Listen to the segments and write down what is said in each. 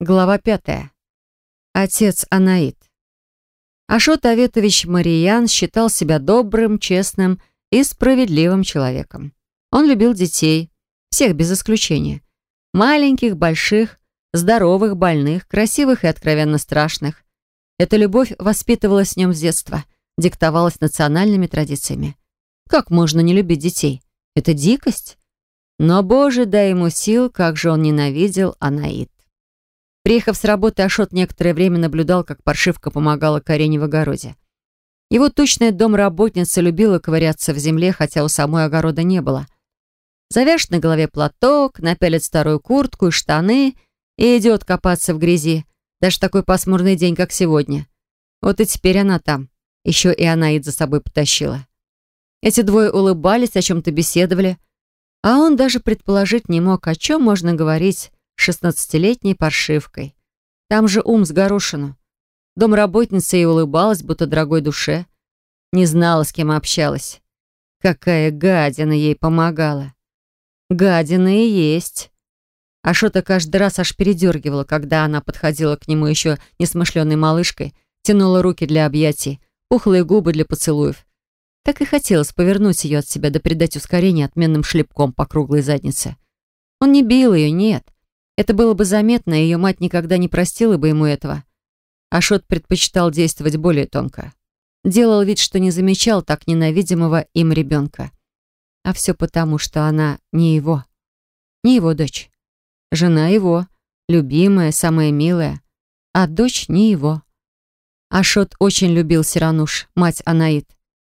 Глава пятая. Отец Анаит. Ашот Аветович Мариян считал себя добрым, честным и справедливым человеком. Он любил детей, всех без исключения. Маленьких, больших, здоровых, больных, красивых и откровенно страшных. Эта любовь воспитывалась с ним с детства, диктовалась национальными традициями. Как можно не любить детей? Это дикость. Но, Боже, дай ему сил, как же он ненавидел Анаит. Приехав с работы, Ашот некоторое время наблюдал, как паршивка помогала Карине в огороде. Его тучная домработница любила ковыряться в земле, хотя у самой огорода не было. Завяжет на голове платок, напялит старую куртку и штаны и идет копаться в грязи. Даже такой пасмурный день, как сегодня. Вот и теперь она там. Еще и Анаид за собой потащила. Эти двое улыбались, о чем-то беседовали. А он даже предположить не мог, о чем можно говорить шестнадцатилетней паршивкой. Там же ум с горошину. Домработница ей улыбалась, будто дорогой душе. Не знала, с кем общалась. Какая гадина ей помогала. Гадина и есть. Ашота каждый раз аж передергивала, когда она подходила к нему еще несмышленной малышкой, тянула руки для объятий, пухлые губы для поцелуев. Так и хотелось повернуть ее от себя да придать ускорение отменным шлепком по круглой заднице. Он не бил ее, нет. Это было бы заметно, и ее мать никогда не простила бы ему этого. Ашот предпочитал действовать более тонко. Делал вид, что не замечал так ненавидимого им ребенка. А все потому, что она не его. Не его дочь. Жена его, любимая, самая милая. А дочь не его. Ашот очень любил Сирануш, мать Анаит.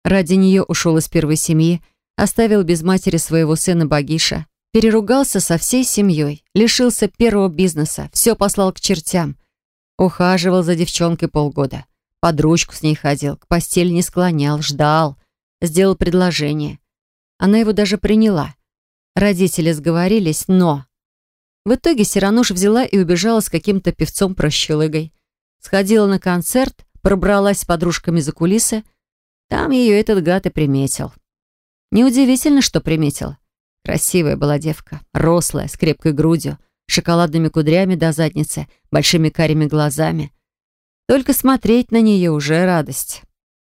Ради нее ушел из первой семьи, оставил без матери своего сына Багиша. Переругался со всей семьей, лишился первого бизнеса, все послал к чертям. Ухаживал за девчонкой полгода. Под ручку с ней ходил, к постели не склонял, ждал. Сделал предложение. Она его даже приняла. Родители сговорились, но... В итоге Сирануш взяла и убежала с каким-то певцом-прощелыгой. Сходила на концерт, пробралась с подружками за кулисы. Там ее этот гад и приметил. Неудивительно, что приметил. Красивая была девка, рослая, с крепкой грудью, шоколадными кудрями до задницы, большими карими глазами. Только смотреть на нее уже радость.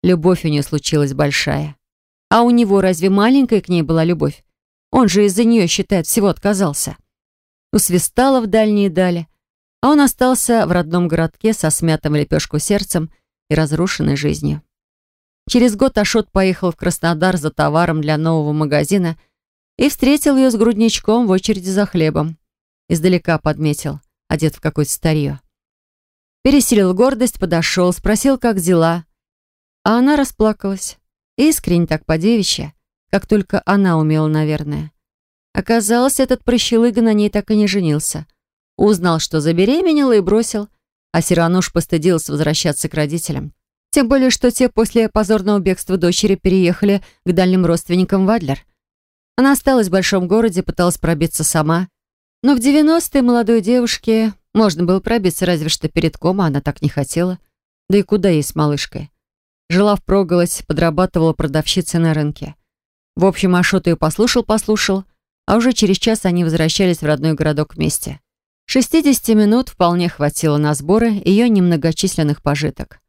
Любовь у нее случилась большая. А у него разве маленькая к ней была любовь? Он же из-за нее, считает, всего отказался. Усвистала в дальние дали, а он остался в родном городке со смятым лепешку сердцем и разрушенной жизнью. Через год Ашот поехал в Краснодар за товаром для нового магазина – и встретил ее с грудничком в очереди за хлебом. Издалека подметил, одет в какое-то старье. Пересилил гордость, подошел, спросил, как дела. А она расплакалась. Искренне так по-девичьи, как только она умела, наверное. Оказалось, этот прощелыга на ней так и не женился. Узнал, что забеременела и бросил, а Сирануш постыдился возвращаться к родителям. Тем более, что те после позорного бегства дочери переехали к дальним родственникам в Адлер. Она осталась в большом городе, пыталась пробиться сама. Но в 90-е молодой девушке можно было пробиться разве что перед кома, она так не хотела. Да и куда ей с малышкой? Жила впроголодь, подрабатывала продавщицей на рынке. В общем, Ашот ее послушал-послушал, а уже через час они возвращались в родной городок вместе. 60 минут вполне хватило на сборы ее немногочисленных пожиток.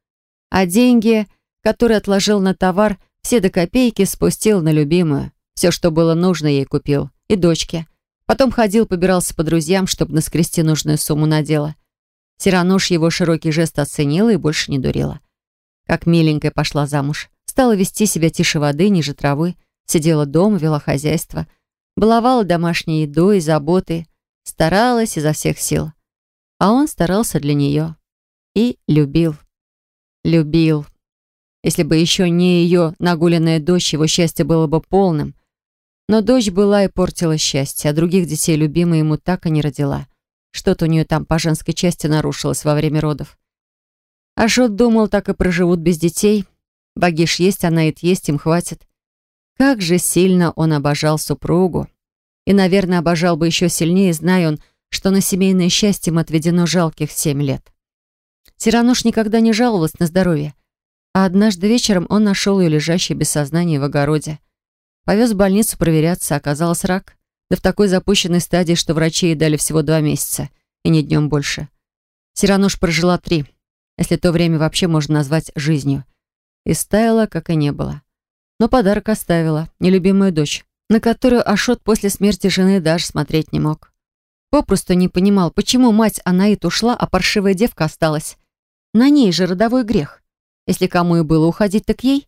А деньги, которые отложил на товар, все до копейки спустил на любимую. Все, что было нужно, ей купил. И дочке. Потом ходил, побирался по друзьям, чтобы наскрести нужную сумму на дело. Сирануш его широкий жест оценила и больше не дурила. Как миленькая пошла замуж. Стала вести себя тише воды, ниже травы. Сидела дома, вела хозяйство. Баловала домашней едой, заботой. Старалась изо всех сил. А он старался для нее. И любил. Любил. Если бы еще не ее нагуленная дочь, его счастье было бы полным. Но дочь была и портила счастье, а других детей любимой ему так и не родила. Что-то у нее там по женской части нарушилось во время родов. Ашот думал, так и проживут без детей. Багиш есть, а Наид есть, им хватит. Как же сильно он обожал супругу. И, наверное, обожал бы еще сильнее, зная он, что на семейное счастье им отведено жалких семь лет. Тирануш никогда не жаловалась на здоровье. А однажды вечером он нашел ее лежащей без сознания в огороде. Повез в больницу проверяться, оказалось рак. Да в такой запущенной стадии, что врачи ей дали всего два месяца, и не днем больше. Сирануш прожила три, если то время вообще можно назвать жизнью. И стаяла, как и не было. Но подарок оставила, нелюбимую дочь, на которую Ашот после смерти жены даже смотреть не мог. Попросту не понимал, почему мать Анаит ушла, а паршивая девка осталась. На ней же родовой грех. Если кому и было уходить, так ей.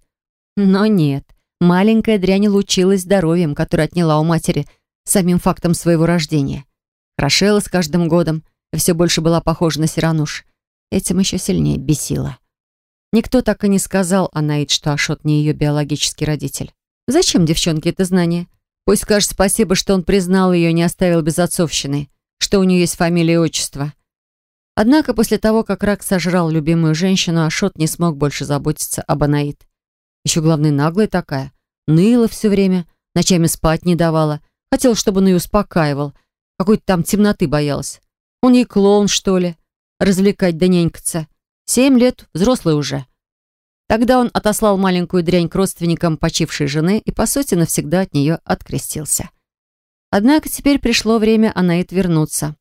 Но нет, маленькая дрянь лучилась здоровьем, которое отняла у матери самим фактом своего рождения. Крошела с каждым годом и все больше была похожа на Сирануш. Этим еще сильнее бесила. Никто так и не сказал Анаид, что Ашот не ее биологический родитель. Зачем девчонке это знание? Пусть скажет спасибо, что он признал ее и не оставил без отцовщины, что у нее есть фамилия и отчество. Однако после того, как рак сожрал любимую женщину, Ашот не смог больше заботиться об Анаид. Еще, главное, наглая такая. Ныла все время, ночами спать не давала. Хотел, чтобы он ее успокаивал. Какой-то там темноты боялась. Он ей клоун, что ли? Развлекать да нянькаться. Семь лет, взрослый уже. Тогда он отослал маленькую дрянь к родственникам почившей жены и, по сути, навсегда от нее открестился. Однако теперь пришло время Анаит вернуться.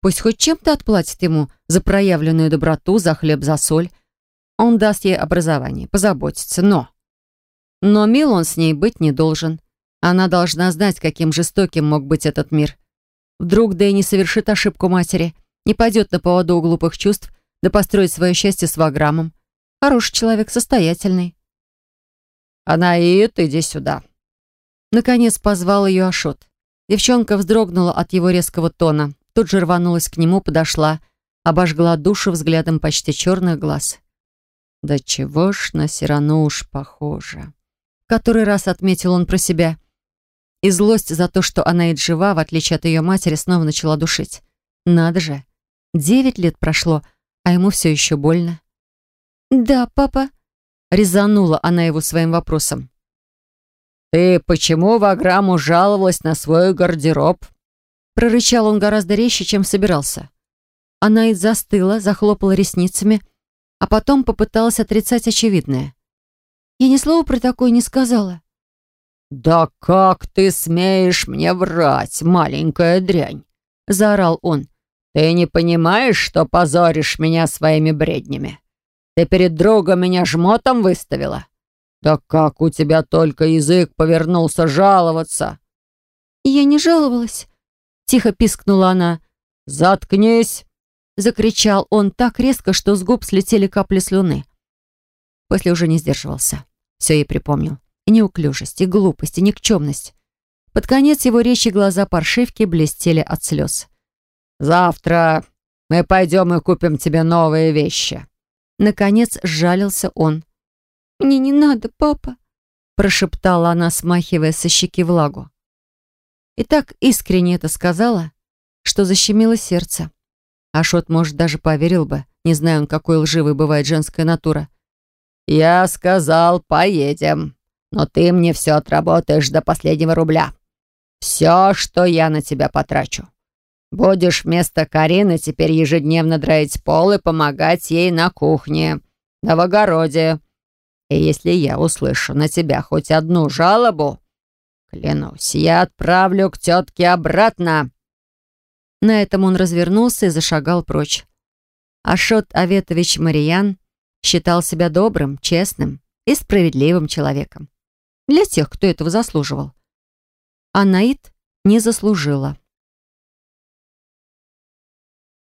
Пусть хоть чем-то отплатит ему за проявленную доброту, за хлеб, за соль. Он даст ей образование, позаботится, но... Но мил он с ней быть не должен. Она должна знать, каким жестоким мог быть этот мир. Вдруг и не совершит ошибку матери, не пойдет на поводу у глупых чувств, да построит свое счастье с Ваграмом. Хороший человек, состоятельный. «Анаит, иди сюда». Наконец позвал ее Ашот. Девчонка вздрогнула от его резкого тона. Тут же рванулась к нему, подошла, обожгла душу взглядом почти черных глаз. «Да чего ж на Сирану уж похоже!» который раз отметил он про себя. И злость за то, что она и жива, в отличие от ее матери, снова начала душить. Надо же, девять лет прошло, а ему все еще больно. «Да, папа», — резанула она его своим вопросом. «Ты почему в Аграму жаловалась на свой гардероб?» Прорычал он гораздо резче, чем собирался. Она и застыла, захлопала ресницами, а потом попыталась отрицать очевидное. Я ни слова про такое не сказала. «Да как ты смеешь мне врать, маленькая дрянь?» — заорал он. «Ты не понимаешь, что позоришь меня своими бреднями? Ты перед другом меня жмотом выставила? Да как у тебя только язык повернулся жаловаться?» «Я не жаловалась», — тихо пискнула она. «Заткнись!» — закричал он так резко, что с губ слетели капли слюны. После уже не сдерживался. Все ей припомнил. И неуклюжесть, и глупость, и никчемность. Под конец его речи глаза паршивки блестели от слез. «Завтра мы пойдем и купим тебе новые вещи». Наконец сжалился он. «Мне не надо, папа», прошептала она, смахивая со щеки влагу. И так искренне это сказала, что защемило сердце. Ашот, может, даже поверил бы, не зная он, какой лживой бывает женская натура. «Я сказал, поедем, но ты мне все отработаешь до последнего рубля. Все, что я на тебя потрачу. Будешь вместо Карины теперь ежедневно драить пол и помогать ей на кухне, на в огороде. И если я услышу на тебя хоть одну жалобу, клянусь, я отправлю к тетке обратно». На этом он развернулся и зашагал прочь. Ашот Аветович Мариян считал себя добрым, честным и справедливым человеком. Для тех, кто этого заслуживал. А Наид не заслужила.